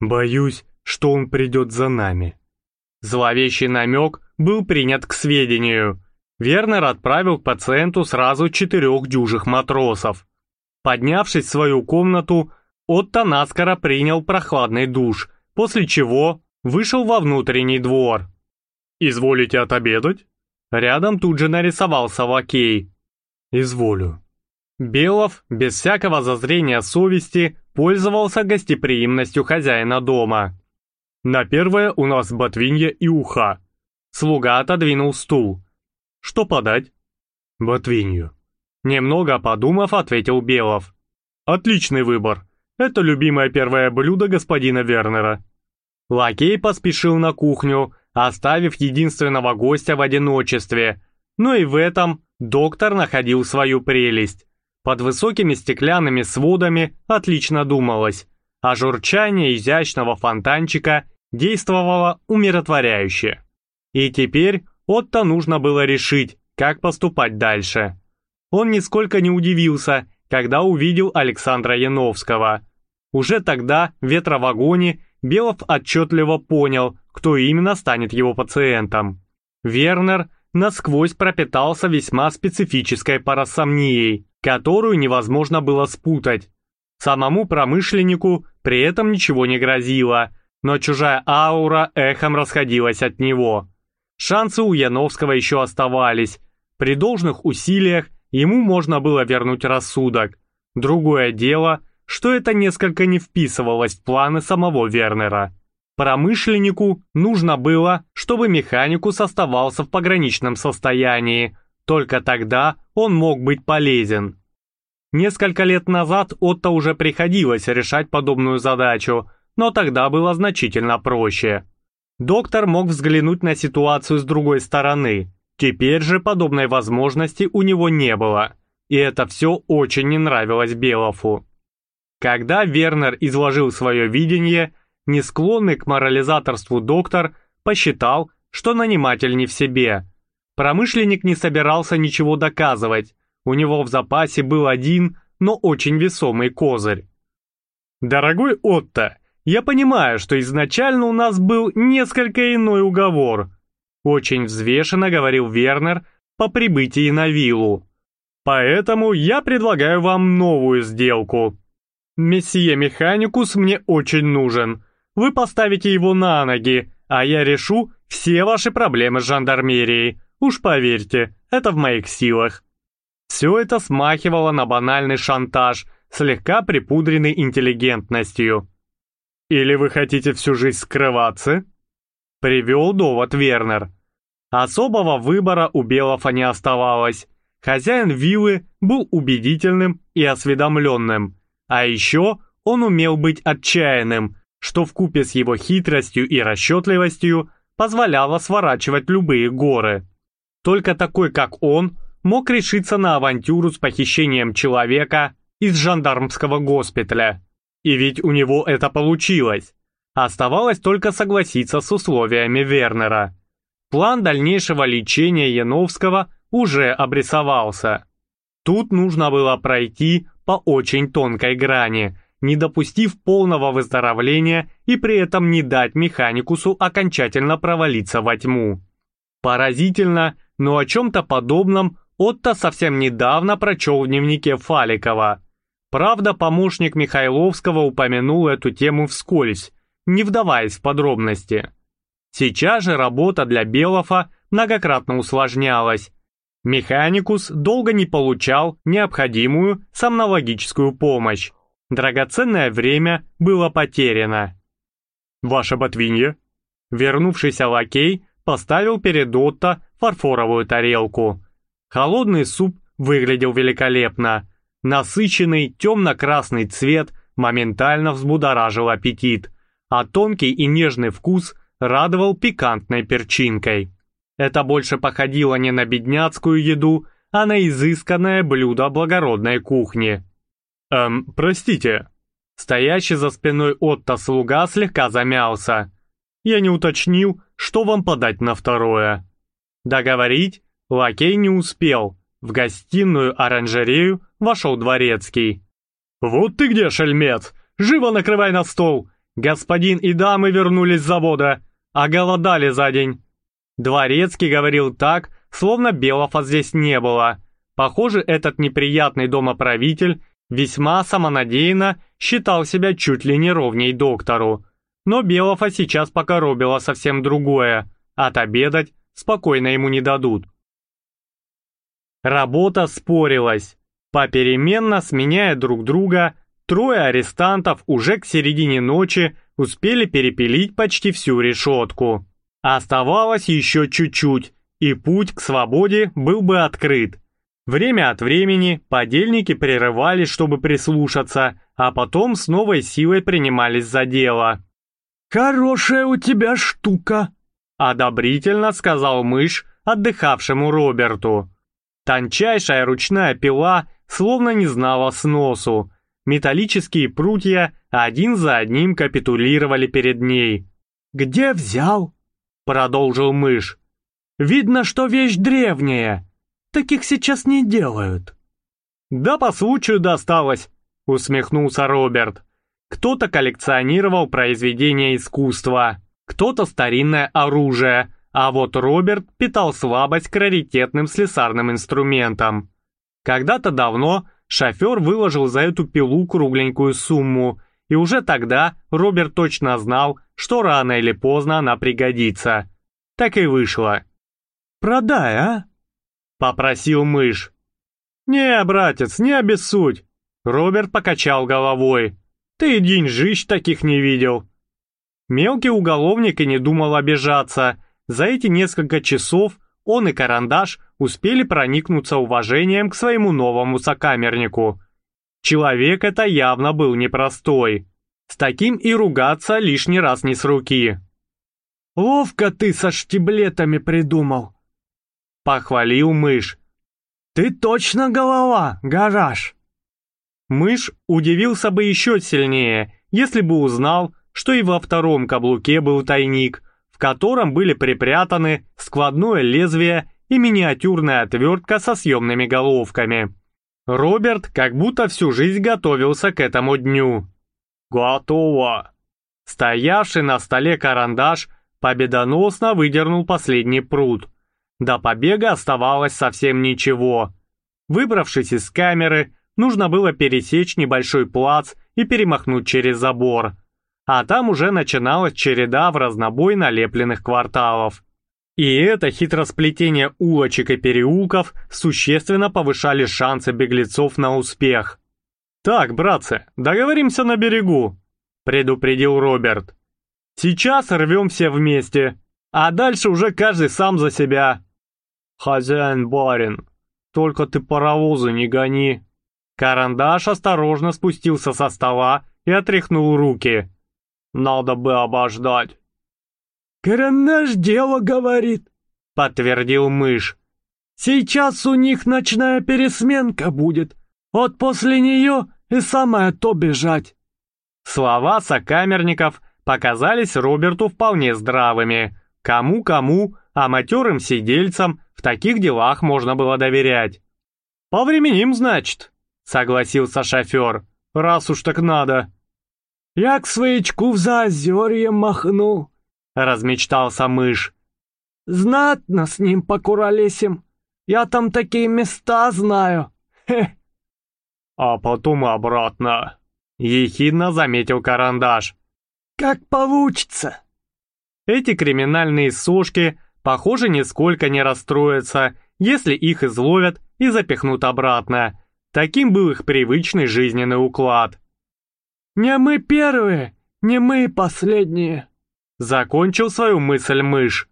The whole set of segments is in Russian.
Боюсь, что он придет за нами. Зловещий намек был принят к сведению. Вернер отправил к пациенту сразу четырех дюжих матросов. Поднявшись в свою комнату, Отто наскоро принял прохладный душ, после чего вышел во внутренний двор. «Изволите отобедать?» Рядом тут же нарисовался лакей. «Изволю». Белов, без всякого зазрения совести, пользовался гостеприимностью хозяина дома. «На первое у нас ботвинья и уха». Слуга отодвинул стул. «Что подать?» «Ботвинью». Немного подумав, ответил Белов. «Отличный выбор. Это любимое первое блюдо господина Вернера». Лакей поспешил на кухню, оставив единственного гостя в одиночестве. Но и в этом доктор находил свою прелесть. Под высокими стеклянными сводами отлично думалось, а журчание изящного фонтанчика действовало умиротворяюще. И теперь Отто нужно было решить, как поступать дальше. Он нисколько не удивился, когда увидел Александра Яновского. Уже тогда в ветровагоне Белов отчетливо понял, кто именно станет его пациентом. Вернер насквозь пропитался весьма специфической парасомнией, которую невозможно было спутать. Самому промышленнику при этом ничего не грозило, но чужая аура эхом расходилась от него. Шансы у Яновского еще оставались. При должных усилиях ему можно было вернуть рассудок. Другое дело, что это несколько не вписывалось в планы самого Вернера. Промышленнику нужно было, чтобы механикус оставался в пограничном состоянии, только тогда он мог быть полезен. Несколько лет назад Отто уже приходилось решать подобную задачу, но тогда было значительно проще. Доктор мог взглянуть на ситуацию с другой стороны. Теперь же подобной возможности у него не было, и это все очень не нравилось Белофу. Когда Вернер изложил свое видение, не склонный к морализаторству доктор посчитал, что наниматель не в себе. Промышленник не собирался ничего доказывать, у него в запасе был один, но очень весомый козырь. «Дорогой Отто, я понимаю, что изначально у нас был несколько иной уговор», очень взвешенно говорил Вернер по прибытии на виллу. «Поэтому я предлагаю вам новую сделку. Месье Механикус мне очень нужен. Вы поставите его на ноги, а я решу все ваши проблемы с жандармерией. Уж поверьте, это в моих силах». Все это смахивало на банальный шантаж, слегка припудренный интеллигентностью. «Или вы хотите всю жизнь скрываться?» Привел довод Вернер. Особого выбора у Белофа не оставалось. Хозяин виллы был убедительным и осведомленным. А еще он умел быть отчаянным, что вкупе с его хитростью и расчетливостью позволяло сворачивать любые горы. Только такой, как он, мог решиться на авантюру с похищением человека из жандармского госпиталя. И ведь у него это получилось. Оставалось только согласиться с условиями Вернера. План дальнейшего лечения Яновского уже обрисовался. Тут нужно было пройти по очень тонкой грани, не допустив полного выздоровления и при этом не дать механикусу окончательно провалиться во тьму. Поразительно, но о чем-то подобном Отто совсем недавно прочел в дневнике Фаликова. Правда, помощник Михайловского упомянул эту тему вскользь, не вдаваясь в подробности. Сейчас же работа для Белофа многократно усложнялась. Механикус долго не получал необходимую сомнологическую помощь. Драгоценное время было потеряно. «Ваша ботвинья?» Вернувшийся лакей поставил перед Отто фарфоровую тарелку. Холодный суп выглядел великолепно. Насыщенный темно-красный цвет моментально взбудоражил аппетит, а тонкий и нежный вкус радовал пикантной перчинкой. Это больше походило не на бедняцкую еду, а на изысканное блюдо благородной кухни. «Эм, простите». Стоящий за спиной Отто слуга слегка замялся. «Я не уточнил, что вам подать на второе». Договорить Лакей не успел. В гостиную оранжерею вошел дворецкий. «Вот ты где, шельмец! Живо накрывай на стол! Господин и дамы вернулись с завода, а голодали за день. Дворецкий говорил так, словно Белофа здесь не было. Похоже, этот неприятный домоправитель весьма самонадеянно считал себя чуть ли не ровней доктору. Но Белофа сейчас покоробило совсем другое. Отобедать спокойно ему не дадут. Работа спорилась. Попеременно сменяя друг друга, трое арестантов уже к середине ночи успели перепилить почти всю решетку. Оставалось еще чуть-чуть, и путь к свободе был бы открыт. Время от времени подельники прерывались, чтобы прислушаться, а потом с новой силой принимались за дело. «Хорошая у тебя штука», — одобрительно сказал мышь отдыхавшему Роберту. Тончайшая ручная пила словно не знала сносу. Металлические прутья один за одним капитулировали перед ней. «Где взял?» — продолжил мышь. «Видно, что вещь древняя. Таких сейчас не делают». «Да по случаю досталось», — усмехнулся Роберт. Кто-то коллекционировал произведения искусства, кто-то старинное оружие, а вот Роберт питал слабость к раритетным слесарным инструментам. Когда-то давно шофер выложил за эту пилу кругленькую сумму, и уже тогда Роберт точно знал, что рано или поздно она пригодится. Так и вышло. «Продай, а?» — попросил мышь. «Не, братец, не обессудь!» Роберт покачал головой. Ты деньжищ таких не видел. Мелкий уголовник и не думал обижаться. За эти несколько часов он и Карандаш успели проникнуться уважением к своему новому сокамернику. Человек это явно был непростой. С таким и ругаться лишний раз не с руки. «Ловко ты со штиблетами придумал», — похвалил мышь. «Ты точно голова, гараж». Мышь удивился бы еще сильнее, если бы узнал, что и во втором каблуке был тайник, в котором были припрятаны складное лезвие и миниатюрная отвертка со съемными головками. Роберт как будто всю жизнь готовился к этому дню. «Готово!» Стоявший на столе карандаш победоносно выдернул последний пруд. До побега оставалось совсем ничего. Выбравшись из камеры, нужно было пересечь небольшой плац и перемахнуть через забор. А там уже начиналась череда в разнобой налепленных кварталов. И это хитросплетение улочек и переулков существенно повышали шансы беглецов на успех. «Так, братцы, договоримся на берегу», — предупредил Роберт. «Сейчас рвем все вместе, а дальше уже каждый сам за себя». «Хозяин-барин, только ты паровозы не гони», Карандаш осторожно спустился со стола и отряхнул руки. «Надо бы обождать». «Карандаш дело говорит», — подтвердил мышь. «Сейчас у них ночная пересменка будет. Вот после нее и самое то бежать». Слова сокамерников показались Роберту вполне здравыми. Кому-кому, а матерым сидельцам в таких делах можно было доверять. «Повременим, значит», согласился шофер. «Раз уж так надо». «Я к своячку в заозерье махну», — размечтался мышь. «Знатно с ним покуролесим. Я там такие места знаю. Хе». «А потом обратно», — ехидно заметил карандаш. «Как получится». Эти криминальные сошки, похоже, нисколько не расстроятся, если их изловят и запихнут обратно. Таким был их привычный жизненный уклад. «Не мы первые, не мы последние», — закончил свою мысль мышь.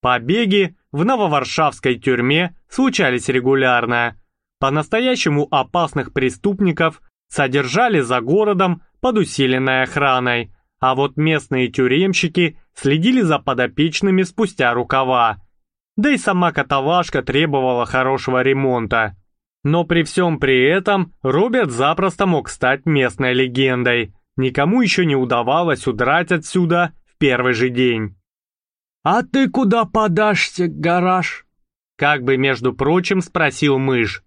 Побеги в нововаршавской тюрьме случались регулярно. По-настоящему опасных преступников содержали за городом под усиленной охраной, а вот местные тюремщики следили за подопечными спустя рукава. Да и сама каталажка требовала хорошего ремонта. Но при всем при этом Роберт запросто мог стать местной легендой. Никому еще не удавалось удрать отсюда в первый же день. «А ты куда подашься, гараж?» Как бы, между прочим, спросил мышь.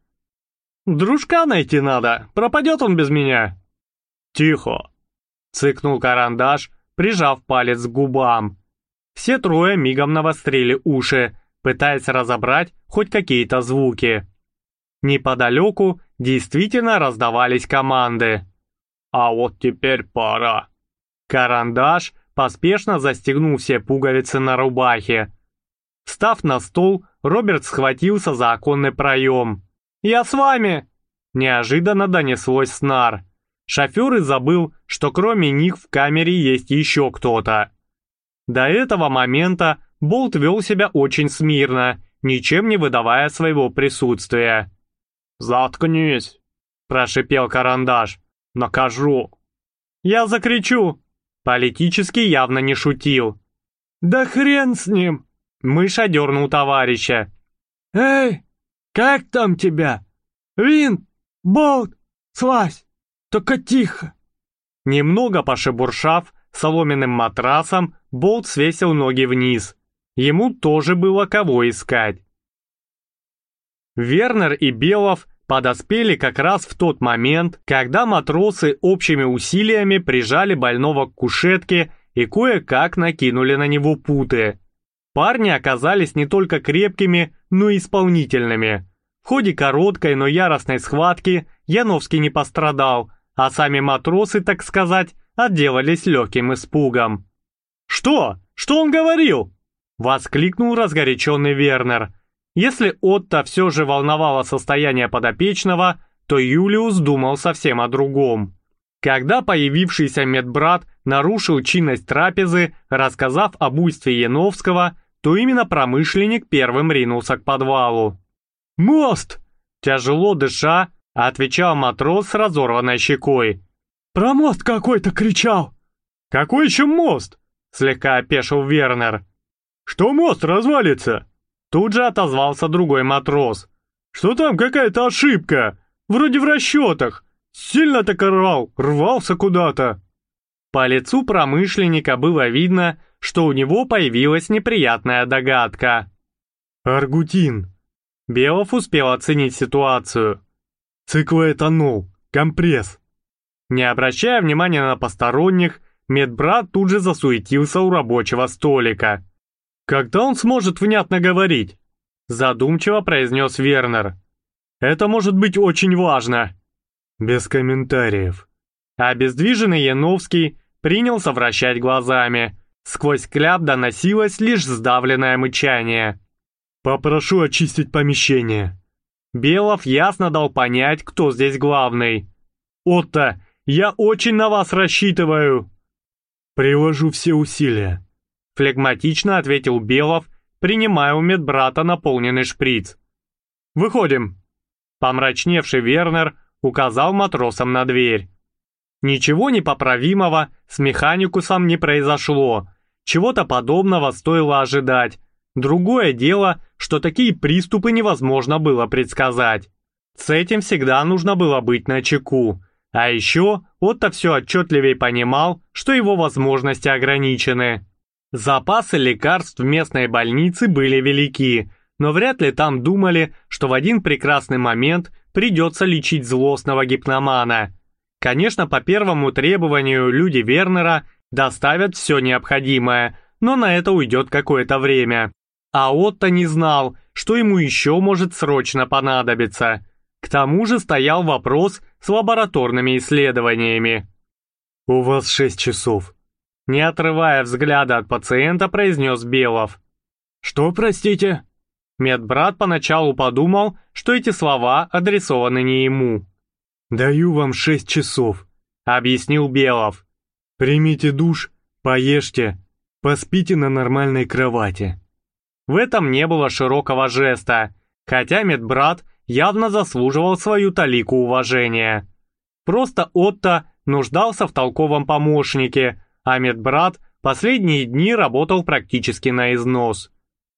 «Дружка найти надо, пропадет он без меня». «Тихо!» Цыкнул карандаш, прижав палец к губам. Все трое мигом навострили уши, пытаясь разобрать хоть какие-то звуки. Неподалеку действительно раздавались команды. «А вот теперь пора». Карандаш поспешно застегнул все пуговицы на рубахе. Встав на стол, Роберт схватился за оконный проем. «Я с вами!» Неожиданно донеслось снар. Шофер забыл, что кроме них в камере есть еще кто-то. До этого момента Болт вел себя очень смирно, ничем не выдавая своего присутствия. «Заткнись!» – прошипел карандаш. «Накажу!» «Я закричу!» Политически явно не шутил. «Да хрен с ним!» Мышь одернул товарища. «Эй, как там тебя? Вин, Болт, слазь, только тихо!» Немного пошебуршав соломенным матрасом, Болт свесил ноги вниз. Ему тоже было кого искать. Вернер и Белов подоспели как раз в тот момент, когда матросы общими усилиями прижали больного к кушетке и кое-как накинули на него путы. Парни оказались не только крепкими, но и исполнительными. В ходе короткой, но яростной схватки Яновский не пострадал, а сами матросы, так сказать, отделались легким испугом. «Что? Что он говорил?» — воскликнул разгоряченный Вернер. Если Отто все же волновало состояние подопечного, то Юлиус думал совсем о другом. Когда появившийся медбрат нарушил чинность трапезы, рассказав об буйстве Яновского, то именно промышленник первым ринулся к подвалу. «Мост!» Тяжело дыша, отвечал матрос с разорванной щекой. «Про мост какой-то кричал!» «Какой еще мост?» Слегка опешил Вернер. «Что мост развалится?» Тут же отозвался другой матрос. «Что там какая-то ошибка? Вроде в расчетах. Сильно так рвал, рвался куда-то». По лицу промышленника было видно, что у него появилась неприятная догадка. «Аргутин». Белов успел оценить ситуацию. «Циклоэтанол, компресс». Не обращая внимания на посторонних, медбрат тут же засуетился у рабочего столика. «Когда он сможет внятно говорить?» Задумчиво произнес Вернер. «Это может быть очень важно». Без комментариев. Обездвиженный Яновский принялся вращать глазами. Сквозь кляп доносилось лишь сдавленное мычание. «Попрошу очистить помещение». Белов ясно дал понять, кто здесь главный. «Отто, я очень на вас рассчитываю!» «Приложу все усилия», Флегматично ответил Белов, принимая у медбрата наполненный шприц. «Выходим!» Помрачневший Вернер указал матросам на дверь. Ничего непоправимого с механикусом не произошло. Чего-то подобного стоило ожидать. Другое дело, что такие приступы невозможно было предсказать. С этим всегда нужно было быть начеку. А еще Отто все отчетливее понимал, что его возможности ограничены. Запасы лекарств в местной больнице были велики, но вряд ли там думали, что в один прекрасный момент придется лечить злостного гипномана. Конечно, по первому требованию люди Вернера доставят все необходимое, но на это уйдет какое-то время. А Отто не знал, что ему еще может срочно понадобиться. К тому же стоял вопрос с лабораторными исследованиями. «У вас шесть часов», не отрывая взгляда от пациента, произнес Белов. «Что, простите?» Медбрат поначалу подумал, что эти слова адресованы не ему. «Даю вам шесть часов», — объяснил Белов. «Примите душ, поешьте, поспите на нормальной кровати». В этом не было широкого жеста, хотя медбрат явно заслуживал свою талику уважения. Просто Отто нуждался в толковом помощнике, а медбрат последние дни работал практически на износ.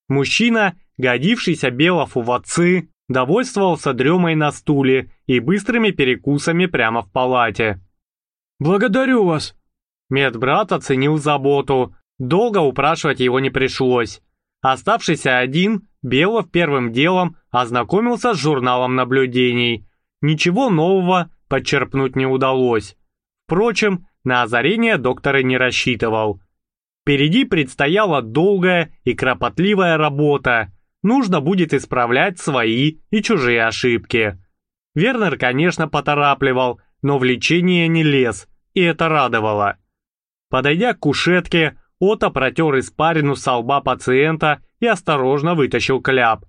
Мужчина, годившийся Белову в отцы, довольствовался дремой на стуле и быстрыми перекусами прямо в палате. «Благодарю вас!» Медбрат оценил заботу, долго упрашивать его не пришлось. Оставшийся один, Белов первым делом ознакомился с журналом наблюдений. Ничего нового подчерпнуть не удалось. Впрочем, на озарение доктор и не рассчитывал. Впереди предстояла долгая и кропотливая работа. Нужно будет исправлять свои и чужие ошибки. Вернер, конечно, поторапливал, но в лечение не лез, и это радовало. Подойдя к кушетке, Ота протер испарину со лба пациента и осторожно вытащил кляп.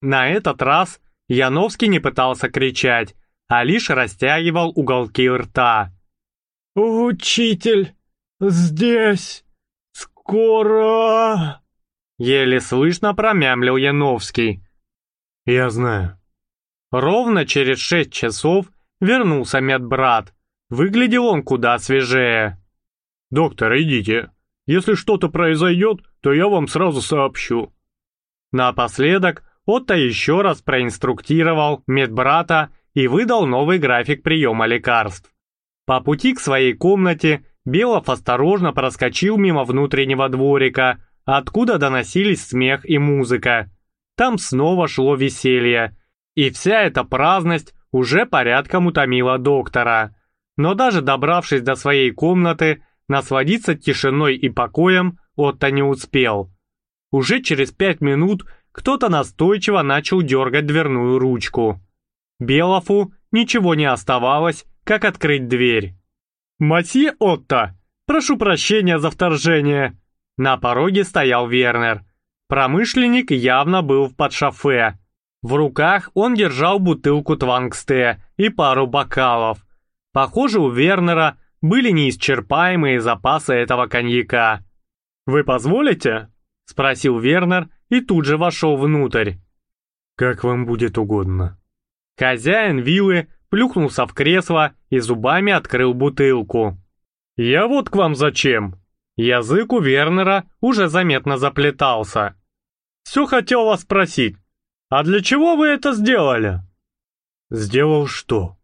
На этот раз Яновский не пытался кричать, а лишь растягивал уголки рта. «Учитель, здесь, скоро!» Еле слышно промямлил Яновский. «Я знаю». Ровно через шесть часов вернулся медбрат. Выглядел он куда свежее. «Доктор, идите. Если что-то произойдет, то я вам сразу сообщу». Напоследок Отто еще раз проинструктировал медбрата и выдал новый график приема лекарств. По пути к своей комнате Белов осторожно проскочил мимо внутреннего дворика, откуда доносились смех и музыка. Там снова шло веселье, и вся эта праздность уже порядком утомила доктора. Но даже добравшись до своей комнаты, насладиться тишиной и покоем Отто не успел. Уже через пять минут кто-то настойчиво начал дергать дверную ручку. Белофу ничего не оставалось, как открыть дверь. «Масье Отто, прошу прощения за вторжение!» На пороге стоял Вернер. Промышленник явно был в подшофе. В руках он держал бутылку твангсте и пару бокалов. Похоже, у Вернера были неисчерпаемые запасы этого коньяка. «Вы позволите?» — спросил Вернер и тут же вошел внутрь. «Как вам будет угодно». Хозяин виллы плюхнулся в кресло и зубами открыл бутылку. «Я вот к вам зачем?» Язык у Вернера уже заметно заплетался. «Все хотел вас спросить, а для чего вы это сделали?» «Сделал что?»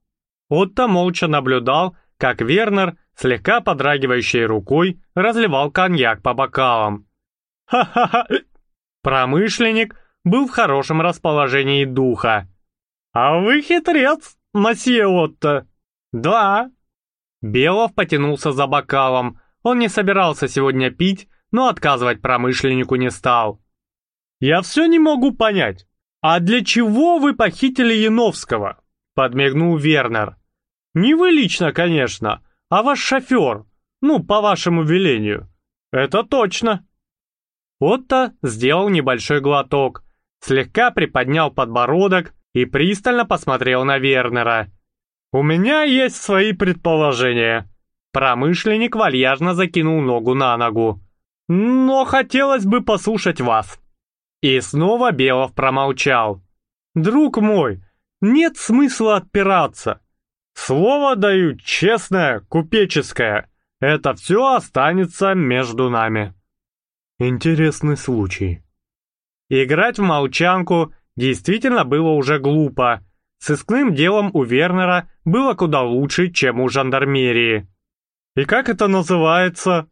Отто молча наблюдал, как Вернер, слегка подрагивающей рукой, разливал коньяк по бокалам. «Ха-ха-ха!» Промышленник был в хорошем расположении духа. «А вы хитрец, масье Отто!» «Да!» Белов потянулся за бокалом, он не собирался сегодня пить, но отказывать промышленнику не стал. «Я все не могу понять. А для чего вы похитили Яновского?» Подмигнул Вернер. «Не вы лично, конечно, а ваш шофер. Ну, по вашему велению. Это точно». Отто сделал небольшой глоток, слегка приподнял подбородок и пристально посмотрел на Вернера. «У меня есть свои предположения. Промышленник вальяжно закинул ногу на ногу. «Но хотелось бы послушать вас». И снова Белов промолчал. «Друг мой, нет смысла отпираться. Слово даю честное, купеческое. Это все останется между нами». Интересный случай. Играть в молчанку действительно было уже глупо. Сыскным делом у Вернера было куда лучше, чем у жандармерии. «И как это называется?»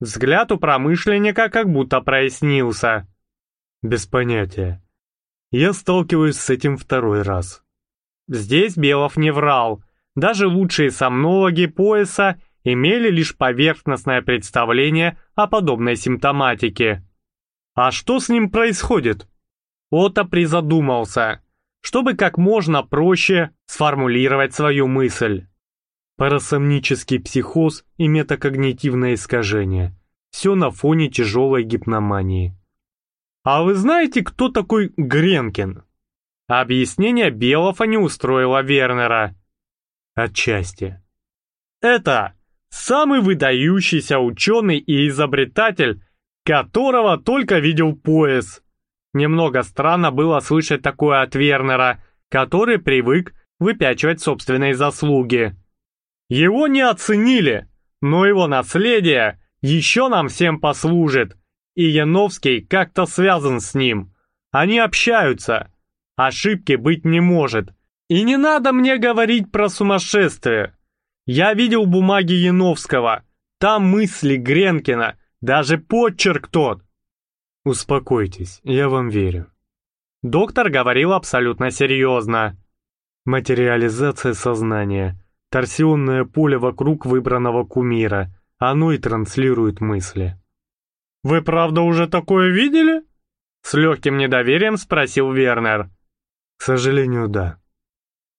Взгляд у промышленника как будто прояснился. «Без понятия. Я сталкиваюсь с этим второй раз». Здесь Белов не врал. Даже лучшие сомнологи пояса имели лишь поверхностное представление о подобной симптоматике. А что с ним происходит? Ото призадумался, чтобы как можно проще сформулировать свою мысль. Парасомнический психоз и метакогнитивное искажение. Все на фоне тяжелой гипномании. А вы знаете, кто такой Гренкин? Объяснение Белова не устроило Вернера. Отчасти. Это самый выдающийся ученый и изобретатель, которого только видел пояс. Немного странно было слышать такое от Вернера, который привык выпячивать собственные заслуги. Его не оценили, но его наследие еще нам всем послужит, и Яновский как-то связан с ним. Они общаются. Ошибки быть не может. И не надо мне говорить про сумасшествие. Я видел бумаги Яновского. Там мысли Гренкина, даже почерк тот. Успокойтесь, я вам верю. Доктор говорил абсолютно серьезно. Материализация сознания – Торсионное поле вокруг выбранного кумира. Оно и транслирует мысли. «Вы правда уже такое видели?» С легким недоверием спросил Вернер. «К сожалению, да».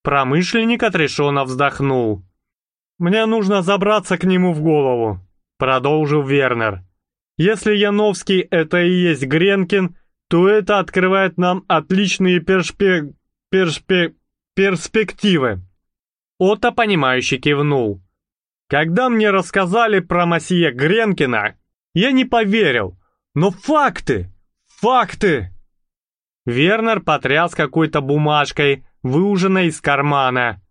Промышленник отрешенно вздохнул. «Мне нужно забраться к нему в голову», — продолжил Вернер. «Если Яновский — это и есть Гренкин, то это открывает нам отличные першпе... першпе... перспективы». Отто, понимающе кивнул. Когда мне рассказали про масье Гренкина, я не поверил. Но факты! Факты! Вернер потряс какой-то бумажкой, выуженной из кармана.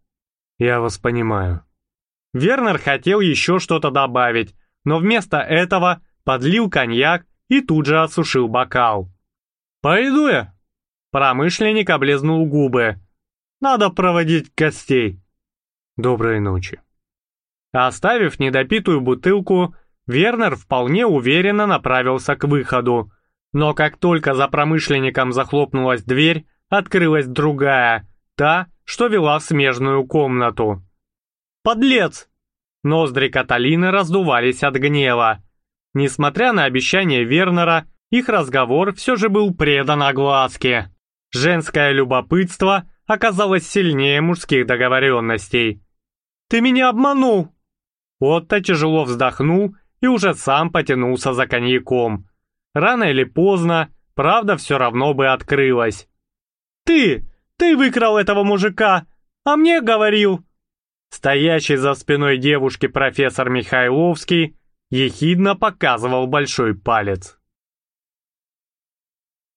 Я вас понимаю. Вернер хотел еще что-то добавить, но вместо этого подлил коньяк и тут же осушил бокал. «Пойду я!» Промышленник облизнул губы. «Надо проводить гостей». Доброй ночи. Оставив недопитую бутылку, Вернер вполне уверенно направился к выходу. Но как только за промышленником захлопнулась дверь, открылась другая, та, что вела в смежную комнату. «Подлец!» Ноздри Каталины раздувались от гнева. Несмотря на обещание Вернера, их разговор все же был предан огласке. Женское любопытство оказалось сильнее мужских договоренностей. «Ты меня обманул!» Отто тяжело вздохнул и уже сам потянулся за коньяком. Рано или поздно, правда все равно бы открылась. «Ты! Ты выкрал этого мужика! А мне говорил!» Стоящий за спиной девушки профессор Михайловский ехидно показывал большой палец.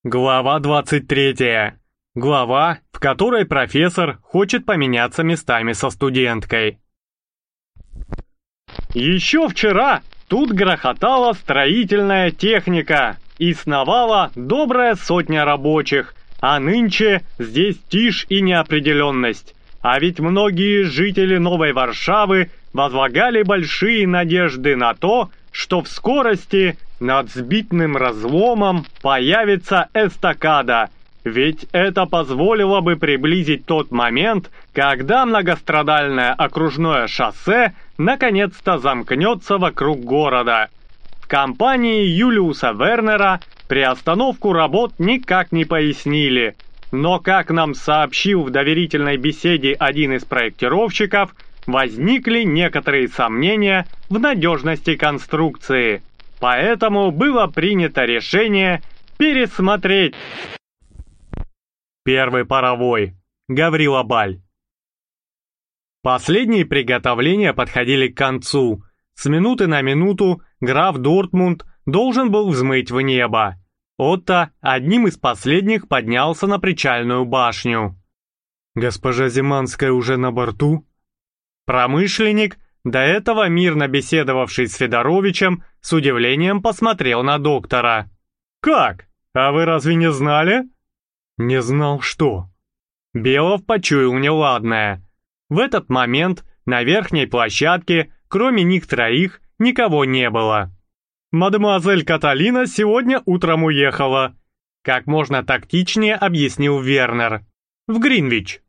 Глава 23. Глава, в которой профессор хочет поменяться местами со студенткой. Еще вчера тут грохотала строительная техника и сновала добрая сотня рабочих, а нынче здесь тишь и неопределенность. А ведь многие жители Новой Варшавы возлагали большие надежды на то, что в скорости над сбитным разломом появится эстакада, ведь это позволило бы приблизить тот момент, когда многострадальное окружное шоссе наконец-то замкнется вокруг города. В компании Юлиуса Вернера приостановку работ никак не пояснили, но, как нам сообщил в доверительной беседе один из проектировщиков, возникли некоторые сомнения в надежности конструкции. Поэтому было принято решение пересмотреть Первый паровой. Гаврила Баль. Последние приготовления подходили к концу. С минуты на минуту граф Дортмунд должен был взмыть в небо. Отто одним из последних поднялся на причальную башню. «Госпожа Зиманская уже на борту?» Промышленник, до этого мирно беседовавший с Федоровичем, с удивлением посмотрел на доктора. «Как? А вы разве не знали?» Не знал, что. Белов почуял неладное. В этот момент на верхней площадке, кроме них троих, никого не было. «Мадемуазель Каталина сегодня утром уехала», как можно тактичнее объяснил Вернер. «В Гринвич».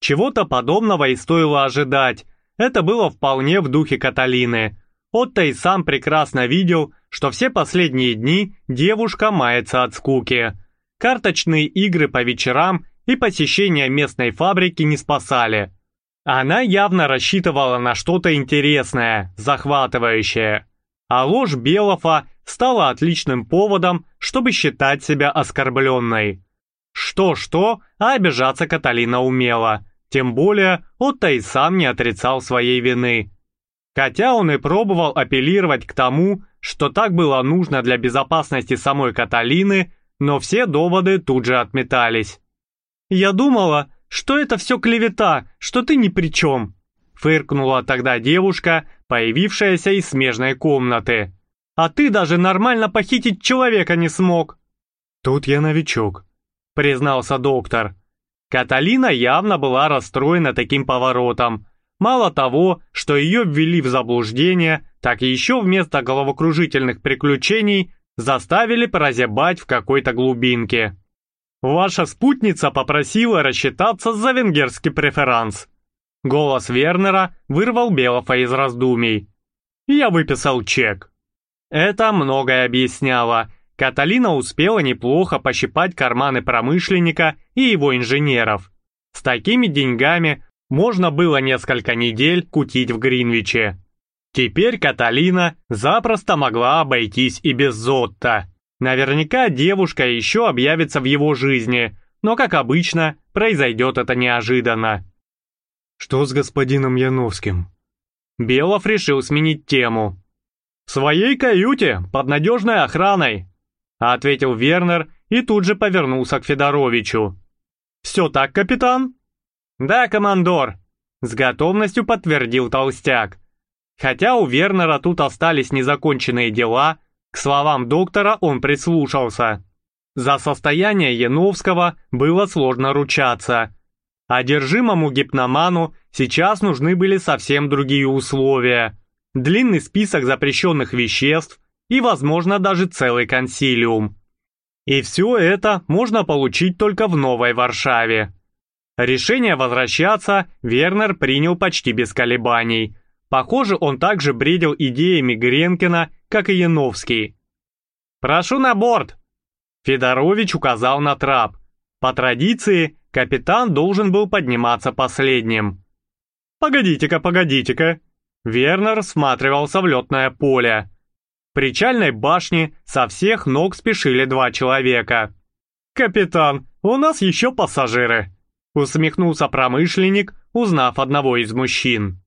Чего-то подобного и стоило ожидать. Это было вполне в духе Каталины. Отто и сам прекрасно видел, что все последние дни девушка мается от скуки – Карточные игры по вечерам и посещение местной фабрики не спасали. Она явно рассчитывала на что-то интересное, захватывающее. А ложь Белофа стала отличным поводом, чтобы считать себя оскорбленной. Что-что, а обижаться Каталина умела. Тем более, Отто и сам не отрицал своей вины. Хотя он и пробовал апеллировать к тому, что так было нужно для безопасности самой Каталины, но все доводы тут же отметались. «Я думала, что это все клевета, что ты ни при чем», фыркнула тогда девушка, появившаяся из смежной комнаты. «А ты даже нормально похитить человека не смог». «Тут я новичок», признался доктор. Каталина явно была расстроена таким поворотом. Мало того, что ее ввели в заблуждение, так еще вместо головокружительных приключений заставили прозябать в какой-то глубинке. Ваша спутница попросила рассчитаться за венгерский преферанс. Голос Вернера вырвал Белофа из раздумий. «Я выписал чек». Это многое объясняло. Каталина успела неплохо пощипать карманы промышленника и его инженеров. С такими деньгами можно было несколько недель кутить в Гринвиче. Теперь Каталина запросто могла обойтись и без Зотта. Наверняка девушка еще объявится в его жизни, но, как обычно, произойдет это неожиданно. «Что с господином Яновским?» Белов решил сменить тему. «В своей каюте, под надежной охраной», ответил Вернер и тут же повернулся к Федоровичу. «Все так, капитан?» «Да, командор», с готовностью подтвердил Толстяк. Хотя у Вернера тут остались незаконченные дела, к словам доктора он прислушался. За состояние Яновского было сложно ручаться. Одержимому гипноману сейчас нужны были совсем другие условия. Длинный список запрещенных веществ и, возможно, даже целый консилиум. И все это можно получить только в Новой Варшаве. Решение возвращаться Вернер принял почти без колебаний. Похоже, он также бредил идеями Гренкина, как и Яновский. «Прошу на борт!» Федорович указал на трап. По традиции, Капитан должен был подниматься последним. «Погодите-ка, погодите-ка!» Вернер всматривался в летное поле. Причальной башне со всех ног спешили два человека. «Капитан, у нас еще пассажиры!» Усмехнулся промышленник, узнав одного из мужчин.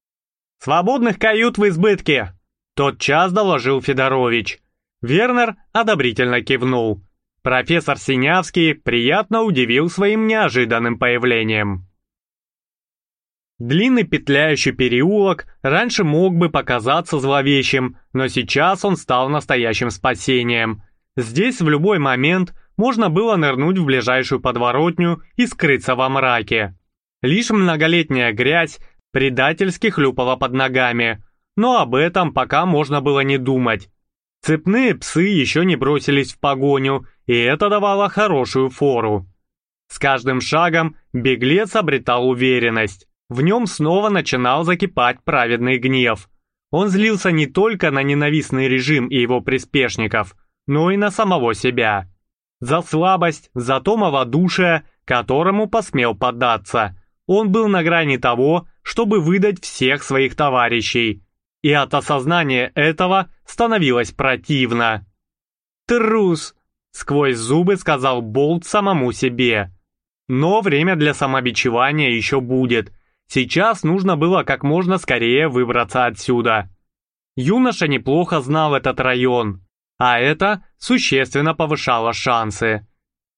«Свободных кают в избытке!» Тот час доложил Федорович. Вернер одобрительно кивнул. Профессор Синявский приятно удивил своим неожиданным появлением. Длинный петляющий переулок раньше мог бы показаться зловещим, но сейчас он стал настоящим спасением. Здесь в любой момент можно было нырнуть в ближайшую подворотню и скрыться во мраке. Лишь многолетняя грязь предательски хлюпала под ногами, но об этом пока можно было не думать. Цепные псы еще не бросились в погоню, и это давало хорошую фору. С каждым шагом беглец обретал уверенность. В нем снова начинал закипать праведный гнев. Он злился не только на ненавистный режим и его приспешников, но и на самого себя. За слабость, за то малодушие, которому посмел поддаться. Он был на грани того, чтобы выдать всех своих товарищей, и от осознания этого становилось противно. «Трус!» — сквозь зубы сказал Болт самому себе. Но время для самобичевания еще будет. Сейчас нужно было как можно скорее выбраться отсюда. Юноша неплохо знал этот район, а это существенно повышало шансы.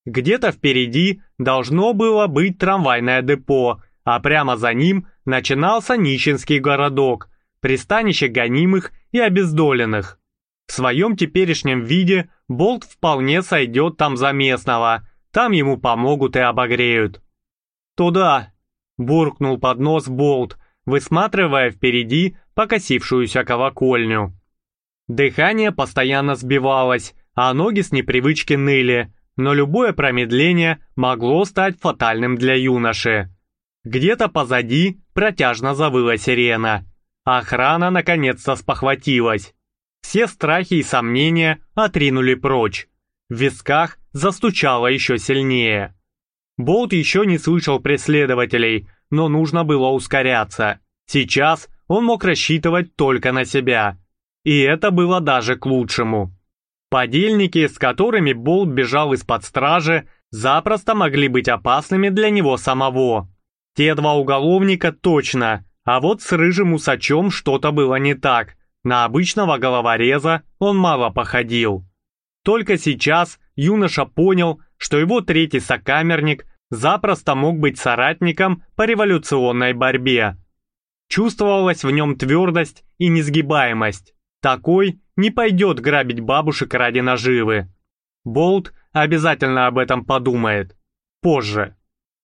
Где-то впереди должно было быть трамвайное депо, а прямо за ним начинался нищенский городок, пристанище гонимых и обездоленных. В своем теперешнем виде Болт вполне сойдет там за местного, там ему помогут и обогреют. «Туда!» – буркнул под нос Болт, высматривая впереди покосившуюся колокольню. Дыхание постоянно сбивалось, а ноги с непривычки ныли, но любое промедление могло стать фатальным для юноши. Где-то позади протяжно завыла сирена – Охрана наконец-то спохватилась. Все страхи и сомнения отринули прочь. В висках застучало еще сильнее. Болт еще не слышал преследователей, но нужно было ускоряться. Сейчас он мог рассчитывать только на себя. И это было даже к лучшему. Подельники, с которыми Болт бежал из-под стражи, запросто могли быть опасными для него самого. Те два уголовника точно – а вот с рыжим усачом что-то было не так. На обычного головореза он мало походил. Только сейчас юноша понял, что его третий сокамерник запросто мог быть соратником по революционной борьбе. Чувствовалась в нем твердость и несгибаемость. Такой не пойдет грабить бабушек ради наживы. Болт обязательно об этом подумает. Позже.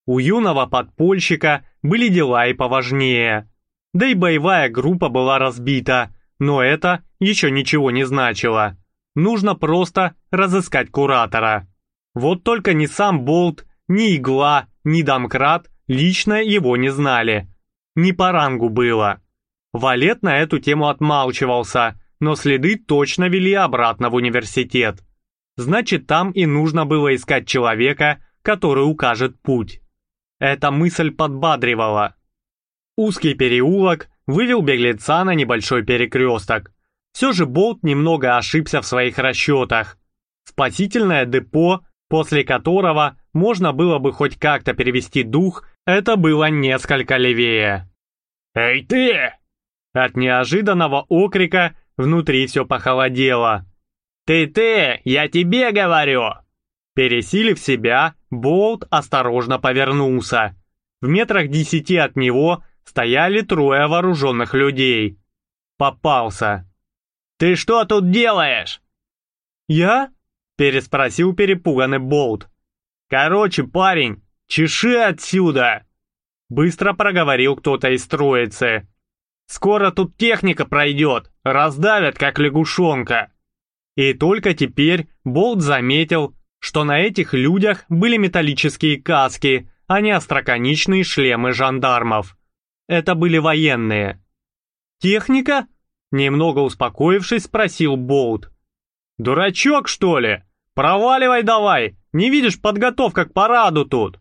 У юного подпольщика были дела и поважнее. Да и боевая группа была разбита, но это еще ничего не значило. Нужно просто разыскать куратора. Вот только ни сам Болт, ни Игла, ни Домкрат лично его не знали. не по рангу было. Валет на эту тему отмалчивался, но следы точно вели обратно в университет. Значит, там и нужно было искать человека, который укажет путь. Эта мысль подбадривала. Узкий переулок вывел беглеца на небольшой перекресток. Все же Болт немного ошибся в своих расчетах. Спасительное депо, после которого можно было бы хоть как-то перевести дух, это было несколько левее. «Эй ты!» От неожиданного окрика внутри все похолодело. «Ты-ты, я тебе говорю!» Пересилив себя, Болт осторожно повернулся. В метрах десяти от него стояли трое вооруженных людей. Попался. «Ты что тут делаешь?» «Я?» — переспросил перепуганный Болт. «Короче, парень, чеши отсюда!» Быстро проговорил кто-то из троицы. «Скоро тут техника пройдет, раздавят, как лягушонка!» И только теперь Болт заметил, что на этих людях были металлические каски, а не остроконечные шлемы жандармов. Это были военные. «Техника?» Немного успокоившись, спросил Болт. «Дурачок, что ли? Проваливай давай! Не видишь, подготовка к параду тут!»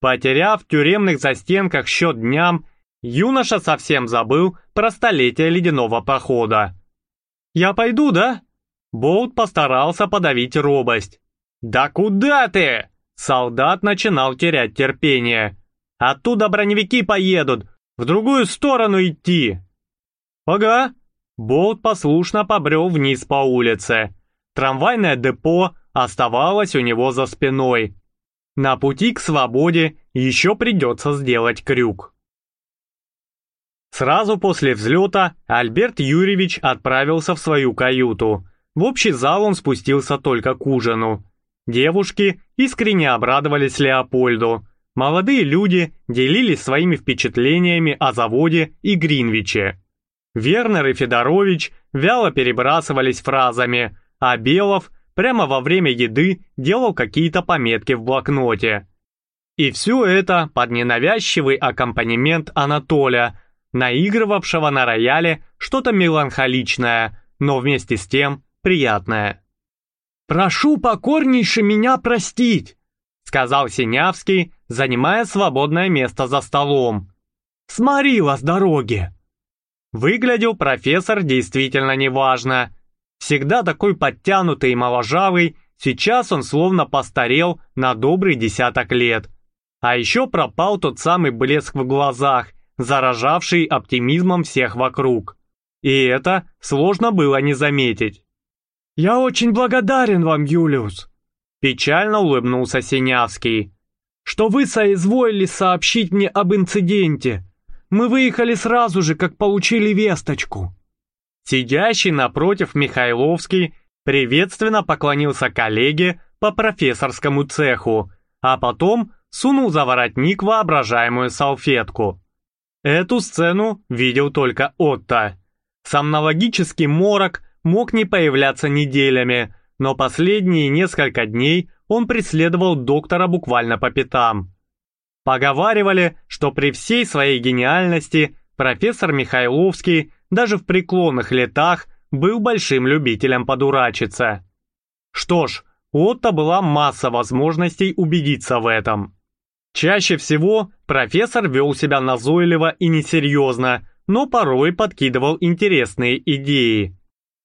Потеряв в тюремных застенках счет дням, юноша совсем забыл про столетие ледяного похода. «Я пойду, да?» Болт постарался подавить робость. «Да куда ты?» Солдат начинал терять терпение. «Оттуда броневики поедут, в другую сторону идти!» «Ага!» Болт послушно побрел вниз по улице. Трамвайное депо оставалось у него за спиной. На пути к свободе еще придется сделать крюк. Сразу после взлета Альберт Юрьевич отправился в свою каюту. В общий зал он спустился только к ужину. Девушки искренне обрадовались Леопольду. Молодые люди делились своими впечатлениями о заводе и Гринвиче. Вернер и Федорович вяло перебрасывались фразами, а Белов прямо во время еды делал какие-то пометки в блокноте. И все это под ненавязчивый аккомпанемент Анатолия, наигрывавшего на рояле что-то меланхоличное, но вместе с тем приятное. «Прошу покорнейше меня простить», — сказал Синявский, занимая свободное место за столом. «Сморила с дороги». Выглядел профессор действительно неважно. Всегда такой подтянутый и моложавый, сейчас он словно постарел на добрый десяток лет. А еще пропал тот самый блеск в глазах, заражавший оптимизмом всех вокруг. И это сложно было не заметить. «Я очень благодарен вам, Юлиус», — печально улыбнулся Синявский, «что вы соизволили сообщить мне об инциденте. Мы выехали сразу же, как получили весточку». Сидящий напротив Михайловский приветственно поклонился коллеге по профессорскому цеху, а потом сунул за воротник воображаемую салфетку. Эту сцену видел только Отто. Сомнологический морок мог не появляться неделями, но последние несколько дней он преследовал доктора буквально по пятам. Поговаривали, что при всей своей гениальности профессор Михайловский даже в преклонных летах был большим любителем подурачиться. Что ж, у Отто была масса возможностей убедиться в этом. Чаще всего профессор вел себя назойливо и несерьезно, но порой подкидывал интересные идеи.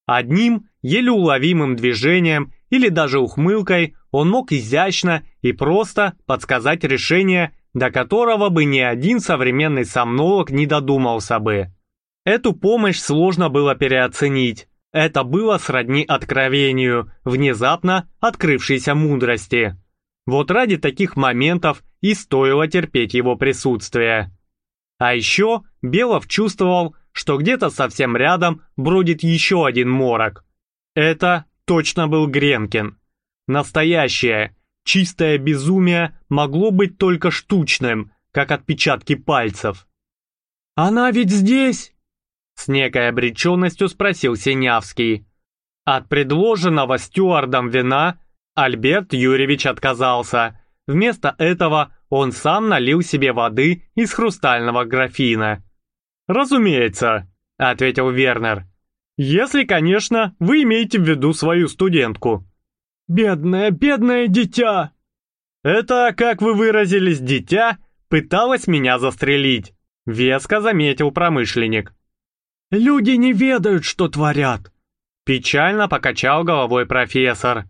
Одним, еле уловимым движением или даже ухмылкой он мог изящно и просто подсказать решение, до которого бы ни один современный сомнолог не додумался бы. Эту помощь сложно было переоценить. Это было сродни откровению, внезапно открывшейся мудрости. Вот ради таких моментов и стоило терпеть его присутствие. А еще Белов чувствовал, что где-то совсем рядом бродит еще один морок. Это точно был Гренкин. Настоящее, чистое безумие могло быть только штучным, как отпечатки пальцев. «Она ведь здесь?» С некой обреченностью спросил Синявский. От предложенного стюардом вина Альберт Юрьевич отказался. Вместо этого Он сам налил себе воды из хрустального графина. «Разумеется», — ответил Вернер. «Если, конечно, вы имеете в виду свою студентку». «Бедное, бедное дитя!» «Это, как вы выразились, дитя, пыталась меня застрелить», — веско заметил промышленник. «Люди не ведают, что творят», — печально покачал головой профессор.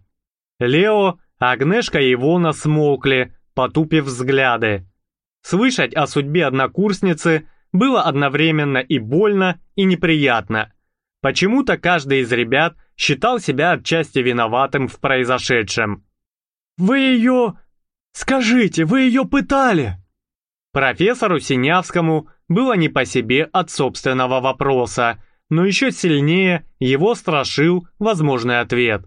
Лео, Агнешка и Ивона смолкли, потупив взгляды. Слышать о судьбе однокурсницы было одновременно и больно, и неприятно. Почему-то каждый из ребят считал себя отчасти виноватым в произошедшем. «Вы ее... Скажите, вы ее пытали?» Профессору Синявскому было не по себе от собственного вопроса, но еще сильнее его страшил возможный ответ.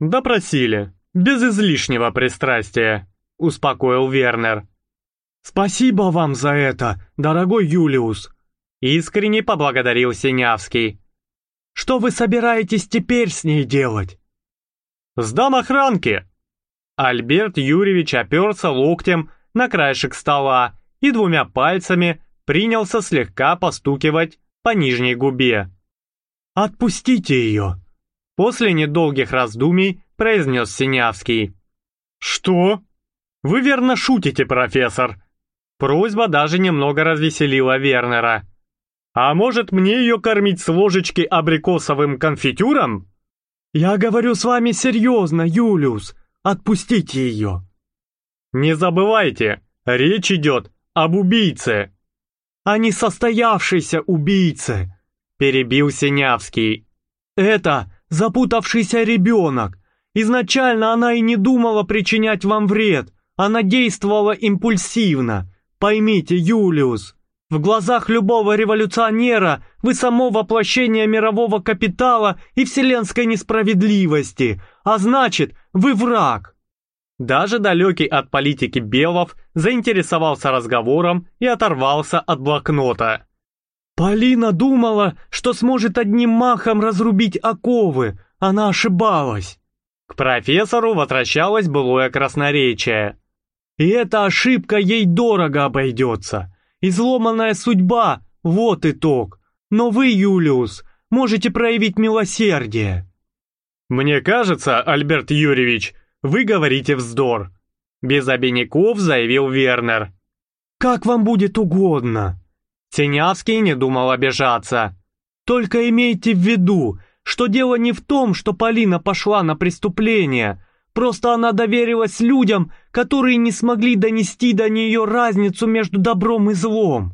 «Допросили, без излишнего пристрастия», — успокоил Вернер. «Спасибо вам за это, дорогой Юлиус», — искренне поблагодарил Синявский. «Что вы собираетесь теперь с ней делать?» «Сдам охранке». Альберт Юрьевич оперся локтем на краешек стола и двумя пальцами принялся слегка постукивать по нижней губе. «Отпустите ее!» После недолгих раздумий произнес Синявский. «Что? Вы верно шутите, профессор?» Просьба даже немного развеселила Вернера. «А может мне ее кормить с ложечки абрикосовым конфитюром?» «Я говорю с вами серьезно, Юлиус. Отпустите ее!» «Не забывайте, речь идет об убийце!» «О несостоявшейся убийце!» Перебил Синявский. «Это запутавшийся ребенок. Изначально она и не думала причинять вам вред. Она действовала импульсивно. Поймите, Юлиус, в глазах любого революционера вы само воплощение мирового капитала и вселенской несправедливости, а значит, вы враг. Даже далекий от политики Белов заинтересовался разговором и оторвался от блокнота. Полина думала, что сможет одним махом разрубить оковы. Она ошибалась. К профессору возвращалось былое красноречие. И эта ошибка ей дорого обойдется. Изломанная судьба — вот итог. Но вы, Юлиус, можете проявить милосердие. «Мне кажется, Альберт Юрьевич, вы говорите вздор», — без обиняков заявил Вернер. «Как вам будет угодно». Тенявский не думал обижаться. «Только имейте в виду, что дело не в том, что Полина пошла на преступление, просто она доверилась людям, которые не смогли донести до нее разницу между добром и злом.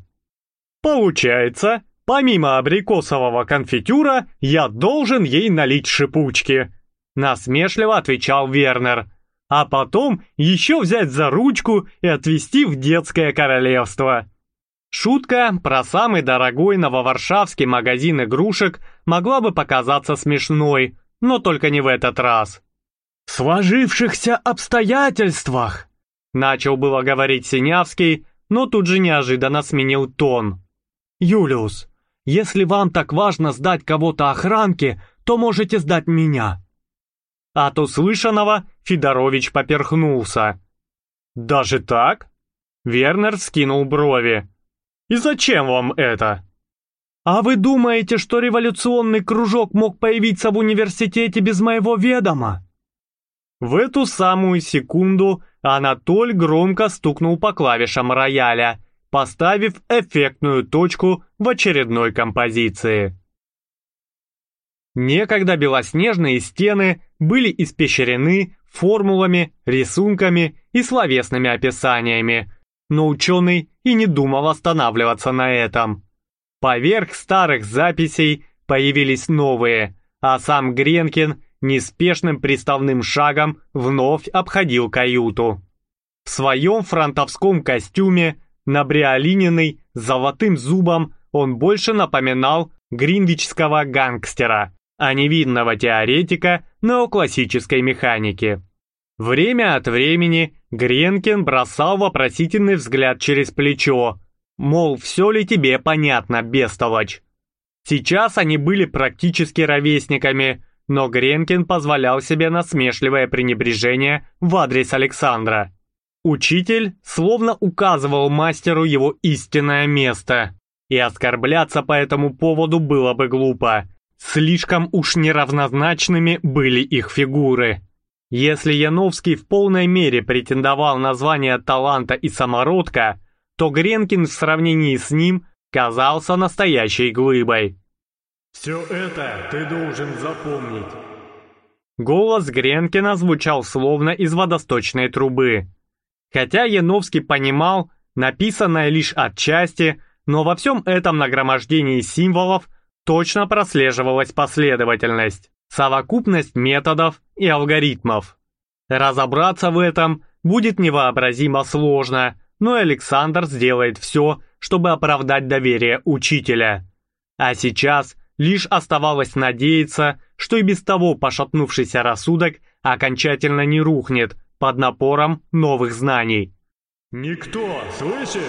Получается, помимо абрикосового конфитюра, я должен ей налить шипучки, насмешливо отвечал Вернер, а потом еще взять за ручку и отвезти в детское королевство. Шутка про самый дорогой нововаршавский магазин игрушек могла бы показаться смешной, но только не в этот раз. «В сложившихся обстоятельствах!» Начал было говорить Синявский, но тут же неожиданно сменил тон. «Юлиус, если вам так важно сдать кого-то охранке, то можете сдать меня». От услышанного Федорович поперхнулся. «Даже так?» Вернер скинул брови. И зачем вам это?» «А вы думаете, что революционный кружок мог появиться в университете без моего ведома?» В эту самую секунду Анатоль громко стукнул по клавишам рояля, поставив эффектную точку в очередной композиции. Некогда белоснежные стены были испещрены формулами, рисунками и словесными описаниями, но ученый и не думал останавливаться на этом. Поверх старых записей появились новые, а сам Гренкин неспешным приставным шагом вновь обходил каюту. В своем фронтовском костюме, набриолиненный, золотым зубом, он больше напоминал гринвичского гангстера, а невидного теоретика неоклассической механики. Время от времени Гренкин бросал вопросительный взгляд через плечо, мол, все ли тебе понятно, бестолочь. Сейчас они были практически ровесниками, но Гренкин позволял себе насмешливое пренебрежение в адрес Александра. Учитель словно указывал мастеру его истинное место, и оскорбляться по этому поводу было бы глупо. Слишком уж неравнозначными были их фигуры. Если Яновский в полной мере претендовал на звание таланта и самородка, то Гренкин в сравнении с ним казался настоящей глыбой. «Все это ты должен запомнить». Голос Гренкина звучал словно из водосточной трубы. Хотя Яновский понимал, написанное лишь отчасти, но во всем этом нагромождении символов точно прослеживалась последовательность, совокупность методов и алгоритмов. Разобраться в этом будет невообразимо сложно, но Александр сделает все, чтобы оправдать доверие учителя. А сейчас лишь оставалось надеяться, что и без того пошатнувшийся рассудок окончательно не рухнет под напором новых знаний. «Никто, слышишь?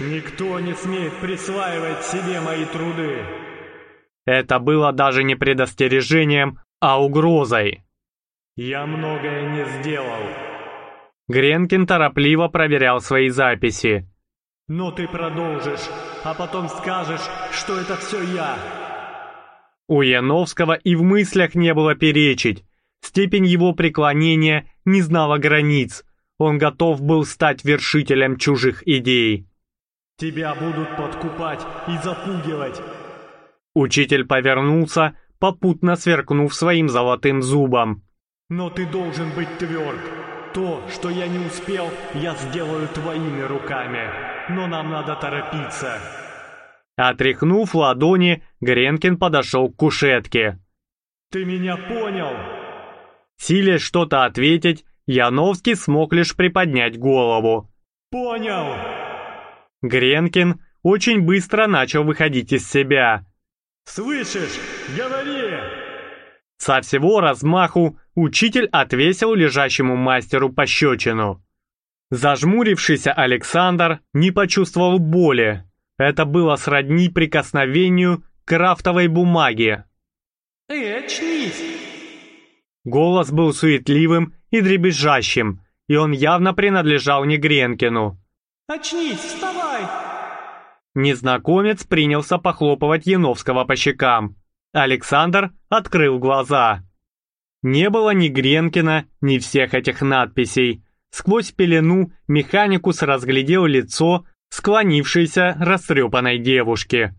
Никто не смеет присваивать себе мои труды!» Это было даже не предостережением, а угрозой. «Я многое не сделал». Гренкин торопливо проверял свои записи. «Но ты продолжишь, а потом скажешь, что это все я». У Яновского и в мыслях не было перечить. Степень его преклонения не знала границ. Он готов был стать вершителем чужих идей. «Тебя будут подкупать и запугивать». Учитель повернулся, попутно сверкнув своим золотым зубом. «Но ты должен быть тверд. То, что я не успел, я сделаю твоими руками. Но нам надо торопиться». Отряхнув ладони, Гренкин подошел к кушетке. «Ты меня понял?» Силясь что-то ответить, Яновский смог лишь приподнять голову. «Понял!» Гренкин очень быстро начал выходить из себя. «Слышишь? Говори!» Со всего размаху учитель отвесил лежащему мастеру пощечину. Зажмурившийся Александр не почувствовал боли. Это было сродни прикосновению крафтовой бумаги. «Эй, очнись!» Голос был суетливым и дребезжащим, и он явно принадлежал не Гренкину. «Очнись, вставай!» Незнакомец принялся похлопывать Яновского по щекам. Александр открыл глаза. Не было ни Гренкина, ни всех этих надписей. Сквозь пелену механикус разглядел лицо склонившейся растрепанной девушки.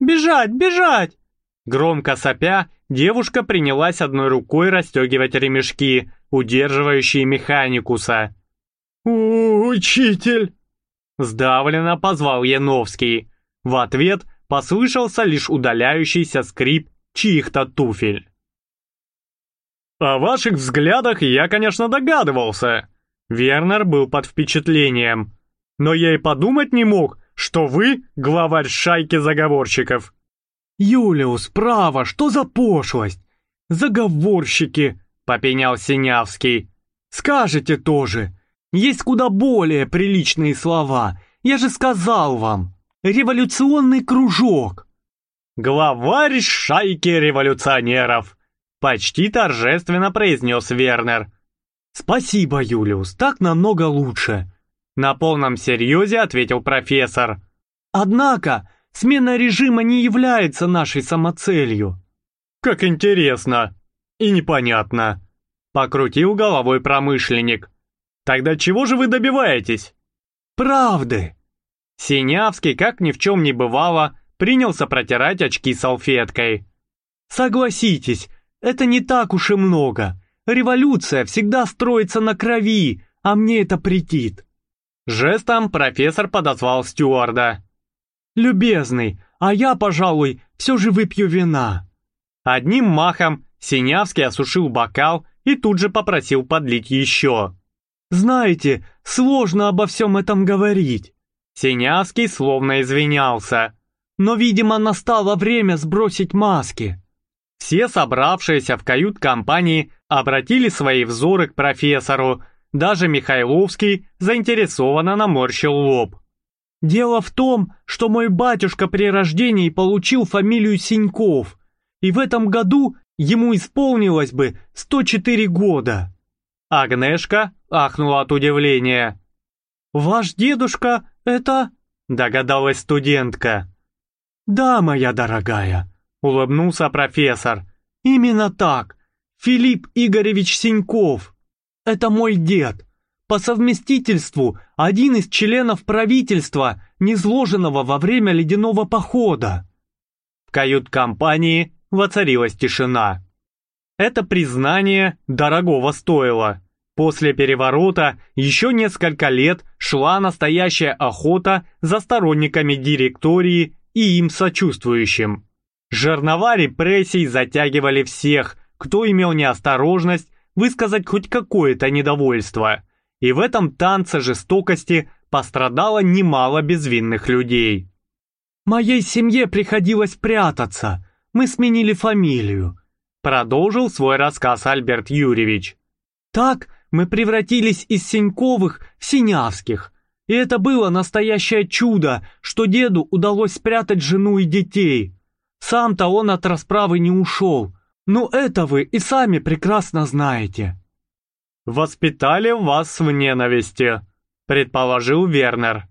«Бежать, бежать!» Громко сопя, девушка принялась одной рукой расстегивать ремешки, удерживающие механикуса. «Учитель!» Сдавленно позвал Яновский. В ответ послышался лишь удаляющийся скрип чьих-то туфель. «О ваших взглядах я, конечно, догадывался». Вернер был под впечатлением. «Но я и подумать не мог, что вы главарь шайки заговорщиков». «Юлиус, право, что за пошлость? Заговорщики!» — попенял Синявский. «Скажете тоже. Есть куда более приличные слова. Я же сказал вам. Революционный кружок». «Главарь шайки революционеров!» — почти торжественно произнес Вернер. «Спасибо, Юлиус, так намного лучше», — на полном серьезе ответил профессор. «Однако смена режима не является нашей самоцелью». «Как интересно и непонятно», — покрутил головой промышленник. «Тогда чего же вы добиваетесь?» «Правды». Синявский, как ни в чем не бывало, принялся протирать очки салфеткой. «Согласитесь, это не так уж и много. Революция всегда строится на крови, а мне это претит». Жестом профессор подозвал стюарда. «Любезный, а я, пожалуй, все же выпью вина». Одним махом Синявский осушил бокал и тут же попросил подлить еще. «Знаете, сложно обо всем этом говорить». Синявский словно извинялся. «Но, видимо, настало время сбросить маски». Все собравшиеся в кают-компании обратили свои взоры к профессору, даже Михайловский заинтересованно наморщил лоб. «Дело в том, что мой батюшка при рождении получил фамилию Синьков, и в этом году ему исполнилось бы 104 года». Агнешка ахнула от удивления. «Ваш дедушка — это...» — догадалась студентка. «Да, моя дорогая», — улыбнулся профессор. «Именно так. Филипп Игоревич Синьков. Это мой дед. По совместительству один из членов правительства, низложенного во время ледяного похода». В кают-компании воцарилась тишина. Это признание дорогого стоило. После переворота еще несколько лет шла настоящая охота за сторонниками директории и им сочувствующим. Жернова репрессий затягивали всех, кто имел неосторожность высказать хоть какое-то недовольство. И в этом танце жестокости пострадало немало безвинных людей. «Моей семье приходилось прятаться. Мы сменили фамилию», продолжил свой рассказ Альберт Юрьевич. «Так мы превратились из Синьковых в Синявских. И это было настоящее чудо, что деду удалось спрятать жену и детей. Сам-то он от расправы не ушел. Но это вы и сами прекрасно знаете». «Воспитали вас в ненависти», — предположил Вернер.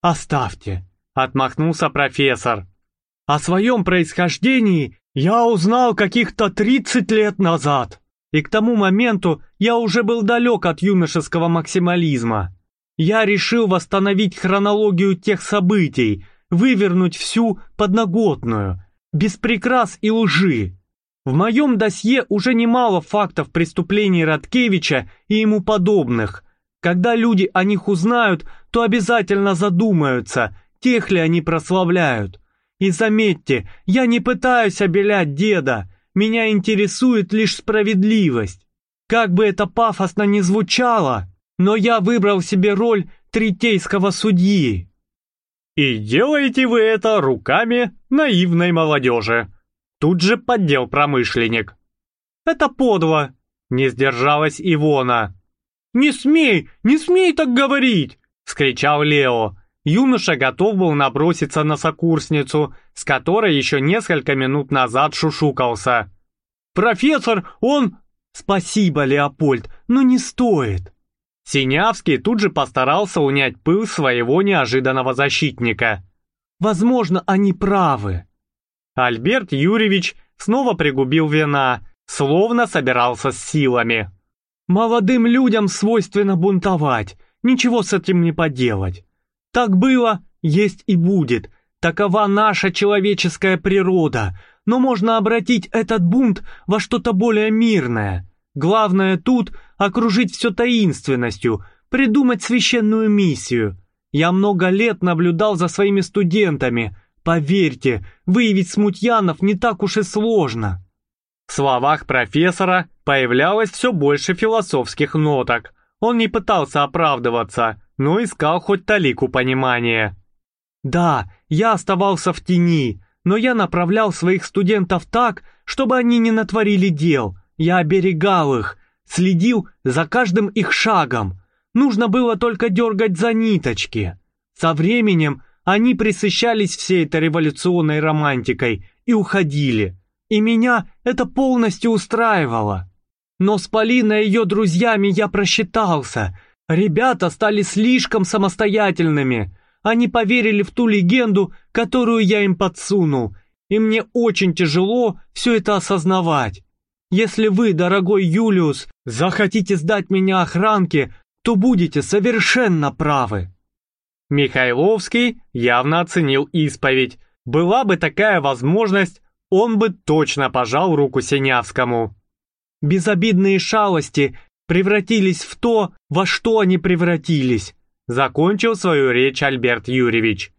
«Оставьте», — отмахнулся профессор. «О своем происхождении я узнал каких-то 30 лет назад» и к тому моменту я уже был далек от юношеского максимализма. Я решил восстановить хронологию тех событий, вывернуть всю подноготную, без прикрас и лжи. В моем досье уже немало фактов преступлений Радкевича и ему подобных. Когда люди о них узнают, то обязательно задумаются, тех ли они прославляют. И заметьте, я не пытаюсь обелять деда, меня интересует лишь справедливость. Как бы это пафосно ни звучало, но я выбрал себе роль третейского судьи. И делаете вы это руками наивной молодежи. Тут же поддел промышленник. Это подло, не сдержалась Ивона. «Не смей, не смей так говорить!» — скричал Лео. Юноша готов был наброситься на сокурсницу, с которой еще несколько минут назад шушукался. «Профессор, он...» «Спасибо, Леопольд, но не стоит». Синявский тут же постарался унять пыл своего неожиданного защитника. «Возможно, они правы». Альберт Юрьевич снова пригубил вина, словно собирался с силами. «Молодым людям свойственно бунтовать, ничего с этим не поделать. Так было, есть и будет. Такова наша человеческая природа. Но можно обратить этот бунт во что-то более мирное. Главное тут окружить все таинственностью, придумать священную миссию. Я много лет наблюдал за своими студентами. Поверьте, выявить смутьянов не так уж и сложно. В словах профессора появлялось все больше философских ноток. Он не пытался оправдываться, но искал хоть талику понимания. Да, я оставался в тени, но я направлял своих студентов так, чтобы они не натворили дел. Я оберегал их, следил за каждым их шагом. Нужно было только дергать за ниточки. Со временем они присыщались всей этой революционной романтикой и уходили. И меня это полностью устраивало. Но с Полиной и ее друзьями я просчитался. Ребята стали слишком самостоятельными. Они поверили в ту легенду, которую я им подсунул. И мне очень тяжело все это осознавать. Если вы, дорогой Юлиус, захотите сдать меня охранке, то будете совершенно правы. Михайловский явно оценил исповедь. Была бы такая возможность, он бы точно пожал руку Синявскому. Безобидные шалости превратились в то, во что они превратились, закончил свою речь Альберт Юрьевич.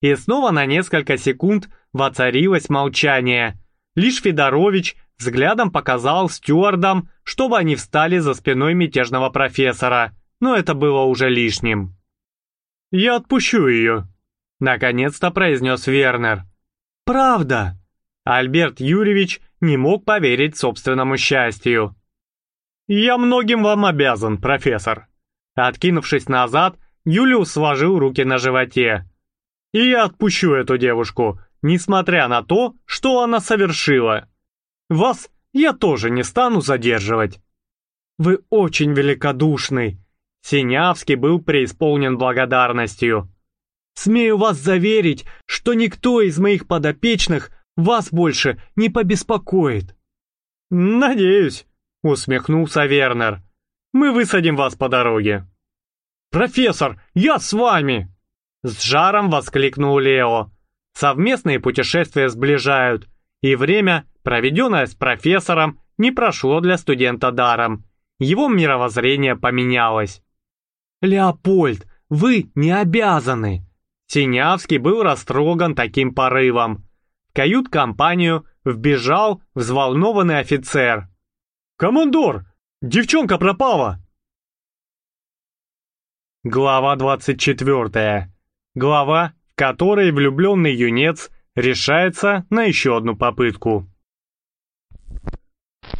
И снова на несколько секунд воцарилось молчание. Лишь Федорович взглядом показал стюардам, чтобы они встали за спиной мятежного профессора, но это было уже лишним. «Я отпущу ее», — наконец-то произнес Вернер. «Правда?» Альберт Юрьевич не мог поверить собственному счастью. «Я многим вам обязан, профессор». Откинувшись назад, Юлиус сложил руки на животе. «И я отпущу эту девушку, несмотря на то, что она совершила. Вас я тоже не стану задерживать». «Вы очень великодушный. Синявский был преисполнен благодарностью. «Смею вас заверить, что никто из моих подопечных вас больше не побеспокоит». «Надеюсь», — усмехнулся Вернер. «Мы высадим вас по дороге». «Профессор, я с вами!» С жаром воскликнул Лео. Совместные путешествия сближают, и время, проведенное с профессором, не прошло для студента даром. Его мировоззрение поменялось. «Леопольд, вы не обязаны!» Синявский был растроган таким порывом. В кают-компанию вбежал взволнованный офицер. «Командор, девчонка пропала!» Глава 24. Глава, в которой влюбленный юнец решается на еще одну попытку.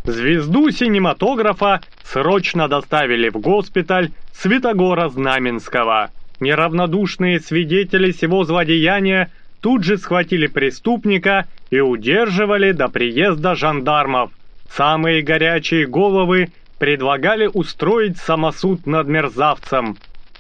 Звезду синематографа срочно доставили в госпиталь Святогора Знаменского. Неравнодушные свидетели сего злодеяния тут же схватили преступника и удерживали до приезда жандармов. Самые горячие головы предлагали устроить самосуд над мерзавцем.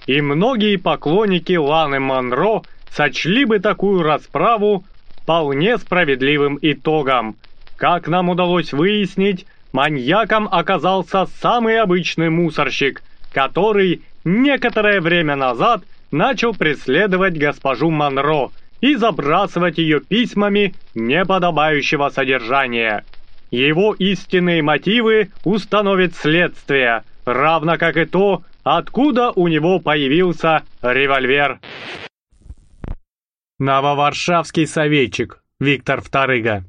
И многие поклонники Ланы Монро сочли бы такую расправу вполне справедливым итогом. Как нам удалось выяснить, маньяком оказался самый обычный мусорщик, который некоторое время назад начал преследовать госпожу Монро и забрасывать ее письмами неподобающего содержания. Его истинные мотивы установит следствие, равно как и то, откуда у него появился револьвер. Нововаршавский советчик Виктор Вторыга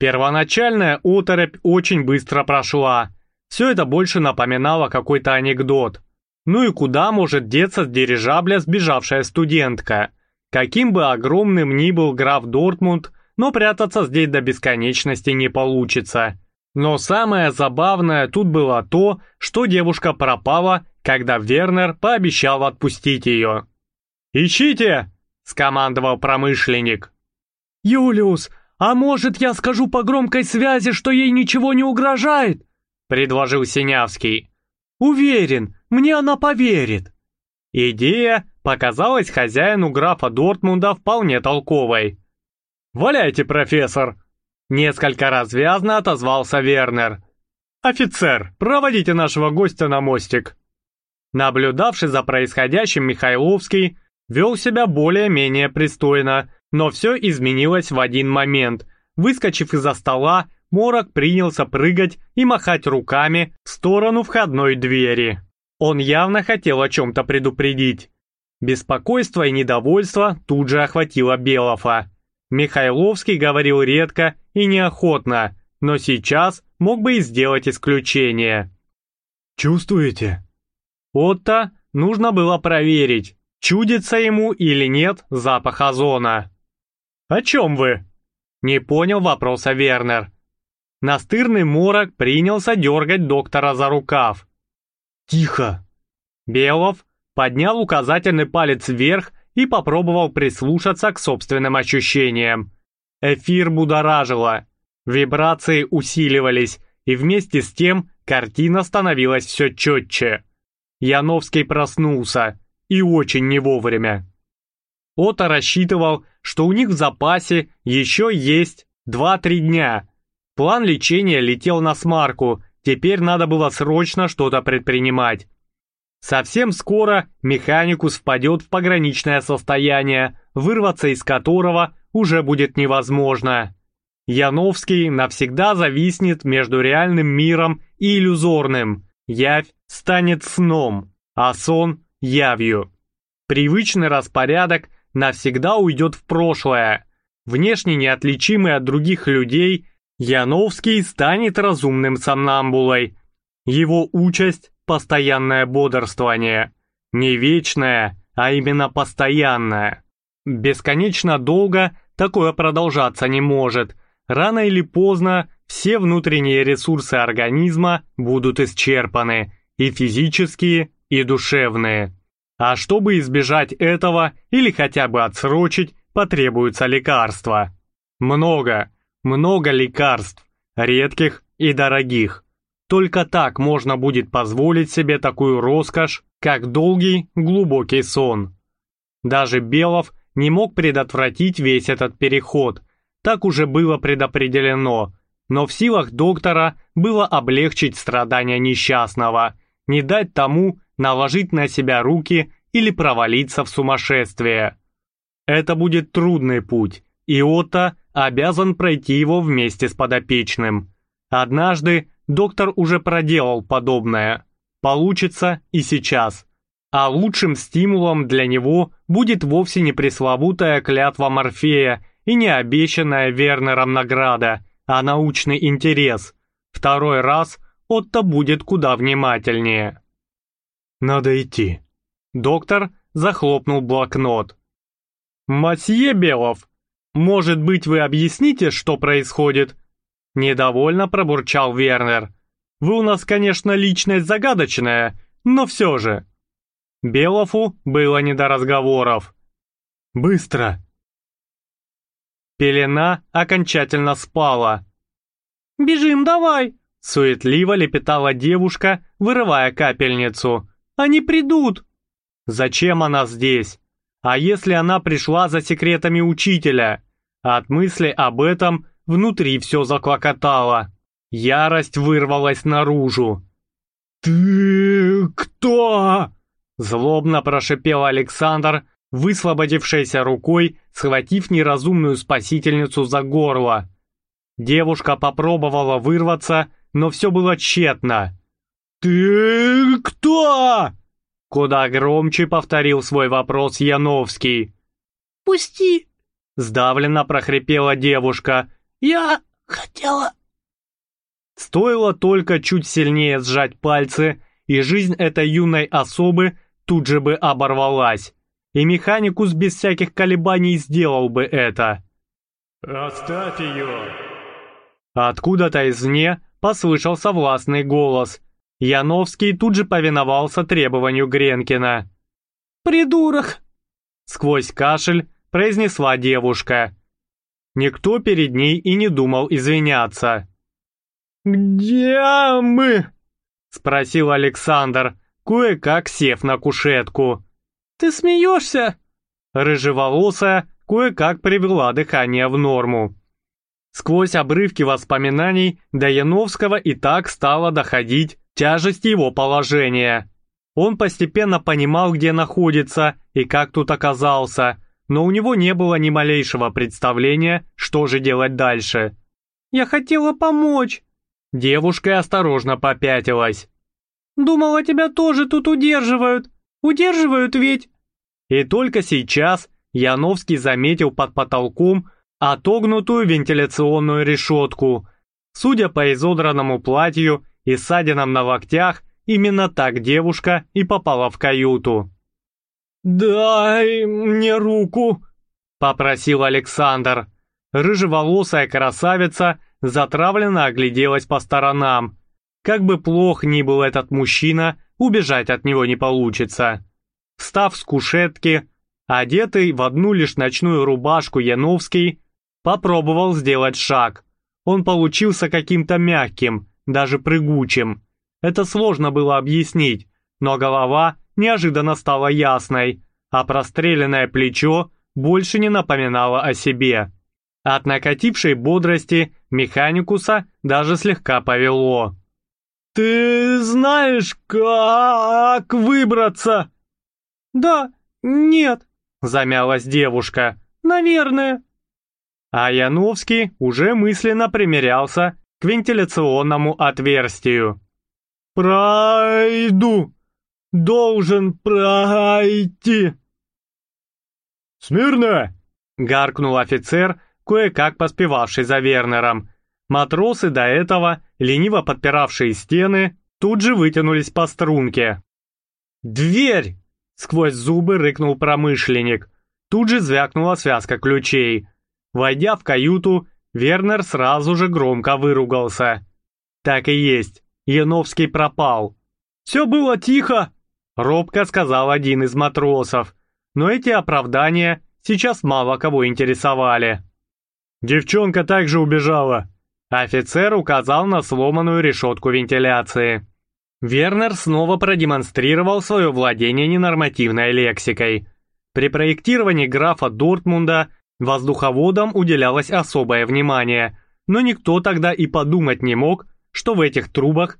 Первоначальная оторопь очень быстро прошла. Все это больше напоминало какой-то анекдот. Ну и куда может деться с дирижабля сбежавшая студентка? Каким бы огромным ни был граф Дортмунд, но прятаться здесь до бесконечности не получится. Но самое забавное тут было то, что девушка пропала, когда Вернер пообещал отпустить ее. «Ищите!» — скомандовал промышленник. «Юлиус, а может я скажу по громкой связи, что ей ничего не угрожает?» — предложил Синявский. «Уверен, мне она поверит». Идея показалась хозяину графа Дортмунда вполне толковой. «Валяйте, профессор!» Несколько развязно отозвался Вернер. «Офицер, проводите нашего гостя на мостик». Наблюдавший за происходящим Михайловский вел себя более-менее пристойно, но все изменилось в один момент. Выскочив из-за стола, Морок принялся прыгать и махать руками в сторону входной двери. Он явно хотел о чем-то предупредить. Беспокойство и недовольство тут же охватило Белофа. Михайловский говорил редко и неохотно, но сейчас мог бы и сделать исключение. «Чувствуете?» Отто нужно было проверить, чудится ему или нет запах озона. «О чем вы?» Не понял вопроса Вернер. Настырный морок принялся дергать доктора за рукав. «Тихо!» Белов поднял указательный палец вверх и попробовал прислушаться к собственным ощущениям. Эфир будоражило, вибрации усиливались, и вместе с тем картина становилась все четче. Яновский проснулся, и очень не вовремя. Ота рассчитывал, что у них в запасе еще есть 2-3 дня. План лечения летел на смарку, теперь надо было срочно что-то предпринимать. Совсем скоро механикус впадет в пограничное состояние, вырваться из которого уже будет невозможно. Яновский навсегда зависнет между реальным миром и иллюзорным. Явь станет сном, а сон – явью. Привычный распорядок навсегда уйдет в прошлое. Внешне неотличимый от других людей, Яновский станет разумным сомнамбулой. Его участь постоянное бодрствование. Не вечное, а именно постоянное. Бесконечно долго такое продолжаться не может. Рано или поздно все внутренние ресурсы организма будут исчерпаны, и физические, и душевные. А чтобы избежать этого или хотя бы отсрочить, потребуются лекарства. Много, много лекарств, редких и дорогих. Только так можно будет позволить себе такую роскошь, как долгий, глубокий сон. Даже Белов не мог предотвратить весь этот переход, так уже было предопределено, но в силах доктора было облегчить страдания несчастного, не дать тому наложить на себя руки или провалиться в сумасшествие. Это будет трудный путь, и Отто обязан пройти его вместе с подопечным. Однажды доктор уже проделал подобное. Получится и сейчас. А лучшим стимулом для него будет вовсе не пресловутая клятва Морфея и не обещанная Вернером награда, а научный интерес. Второй раз Отто будет куда внимательнее. «Надо идти». Доктор захлопнул блокнот. «Масье Белов, может быть, вы объясните, что происходит?» Недовольно пробурчал Вернер. «Вы у нас, конечно, личность загадочная, но все же». Белову было не до разговоров. «Быстро!» Пелена окончательно спала. «Бежим давай!» Суетливо лепетала девушка, вырывая капельницу. «Они придут!» «Зачем она здесь? А если она пришла за секретами учителя?» От мысли об этом внутри все заклокотало. Ярость вырвалась наружу. «Ты кто?» Злобно прошипел Александр, высвободившейся рукой, схватив неразумную спасительницу за горло. Девушка попробовала вырваться, но все было тщетно. «Ты кто?» Куда громче повторил свой вопрос Яновский. «Пусти!» Сдавленно прохрипела девушка. «Я хотела...» Стоило только чуть сильнее сжать пальцы, и жизнь этой юной особы тут же бы оборвалась. И Механикус без всяких колебаний сделал бы это. «Оставь ее!» Откуда-то извне послышался властный голос. Яновский тут же повиновался требованию Гренкина. «Придурок!» Сквозь кашель произнесла девушка. Никто перед ней и не думал извиняться. «Где мы?» Спросил Александр, кое-как сев на кушетку. «Ты смеешься?» Рыжеволосая кое-как привела дыхание в норму. Сквозь обрывки воспоминаний до Яновского и так стало доходить тяжесть его положения. Он постепенно понимал, где находится и как тут оказался, но у него не было ни малейшего представления, что же делать дальше. «Я хотела помочь!» Девушка осторожно попятилась. «Думала, тебя тоже тут удерживают. Удерживают ведь!» И только сейчас Яновский заметил под потолком отогнутую вентиляционную решетку. Судя по изодранному платью и ссадинам на локтях, именно так девушка и попала в каюту. «Дай мне руку!» — попросил Александр. Рыжеволосая красавица затравленно огляделась по сторонам. Как бы плох ни был этот мужчина, убежать от него не получится. Встав с кушетки, одетый в одну лишь ночную рубашку Яновский, Попробовал сделать шаг. Он получился каким-то мягким, даже прыгучим. Это сложно было объяснить, но голова неожиданно стала ясной, а простреленное плечо больше не напоминало о себе. От накатившей бодрости механикуса даже слегка повело. «Ты знаешь, как выбраться?» «Да, нет», — замялась девушка. «Наверное». А Яновский уже мысленно примерялся к вентиляционному отверстию. «Пройду! Должен пройти!» «Смирно!» — гаркнул офицер, кое-как поспевавший за Вернером. Матросы до этого, лениво подпиравшие стены, тут же вытянулись по струнке. «Дверь!» — сквозь зубы рыкнул промышленник. Тут же звякнула связка ключей. Войдя в каюту, Вернер сразу же громко выругался. Так и есть, Яновский пропал. «Все было тихо», — робко сказал один из матросов. Но эти оправдания сейчас мало кого интересовали. «Девчонка также убежала», — Офицер указал на сломанную решетку вентиляции. Вернер снова продемонстрировал свое владение ненормативной лексикой. При проектировании графа Дортмунда воздуховодам уделялось особое внимание, но никто тогда и подумать не мог, что в этих трубах